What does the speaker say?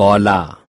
কলা।